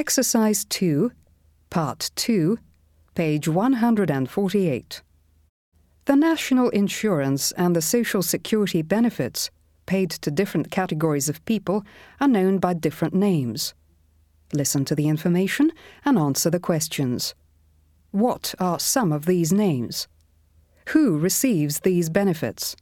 Exercise 2, Part 2, page 148. The national insurance and the social security benefits paid to different categories of people are known by different names. Listen to the information and answer the questions. What are some of these names? Who receives these benefits?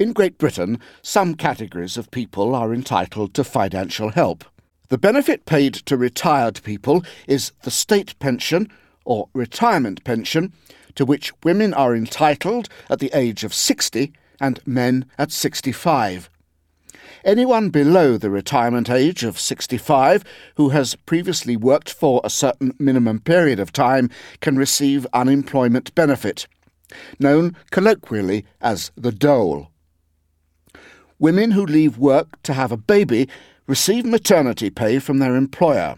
In Great Britain, some categories of people are entitled to financial help. The benefit paid to retired people is the state pension or retirement pension, to which women are entitled at the age of 60 and men at 65. Anyone below the retirement age of 65 who has previously worked for a certain minimum period of time can receive unemployment benefit, known colloquially as the dole. Women who leave work to have a baby receive maternity pay from their employer.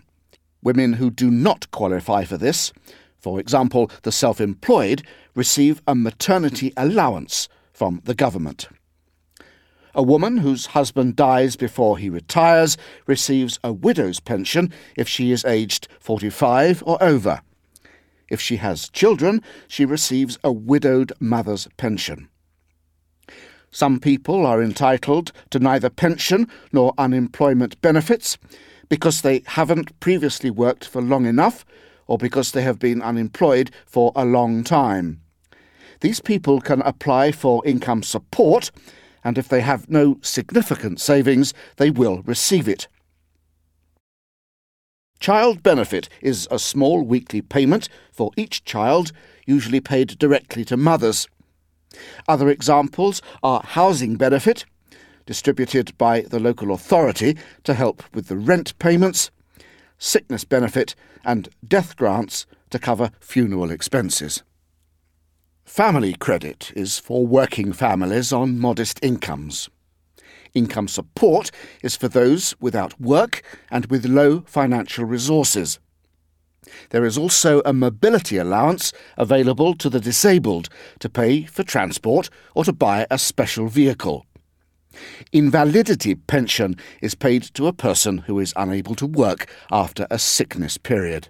Women who do not qualify for this, for example, the self employed, receive a maternity allowance from the government. A woman whose husband dies before he retires receives a widow's pension if she is aged 45 or over. If she has children, she receives a widowed mother's pension. Some people are entitled to neither pension nor unemployment benefits because they haven't previously worked for long enough or because they have been unemployed for a long time. These people can apply for income support, and if they have no significant savings, they will receive it. Child benefit is a small weekly payment for each child, usually paid directly to mothers. Other examples are housing benefit, distributed by the local authority to help with the rent payments, sickness benefit, and death grants to cover funeral expenses. Family credit is for working families on modest incomes. Income support is for those without work and with low financial resources. There is also a mobility allowance available to the disabled to pay for transport or to buy a special vehicle. Invalidity pension is paid to a person who is unable to work after a sickness period.